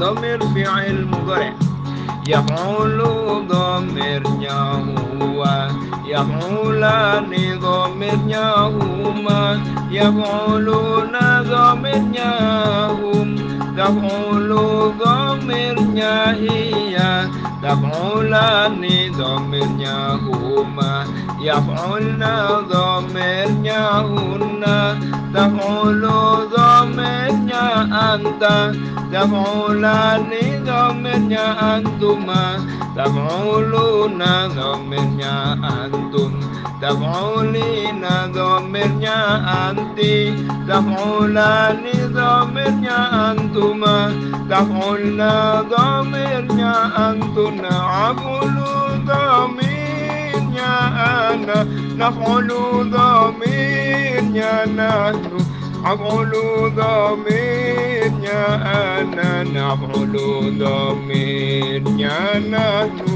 ضمير فعل مضارع يفعل ضميرnya هو يفعلان ضميرnya هما يفعلون ضميرnya هم تفعل ضميرnya هي تفعلان ضميرnya هما يفعلن ضميرnya هن تفعل ضميرnya أنت تفعلان ضميرnya أنتما تفعلون ضميرnya أنتم تفعلين ضميرnya أنت تفعلان ضميرnya أنتما تفعلن ضميرnya أنتن عفل ضميرnya أنا نفعل ضميرnya نحن အကုန်လုံးသောမေညာအနန္တဘုလိုသောမေညာနာသူ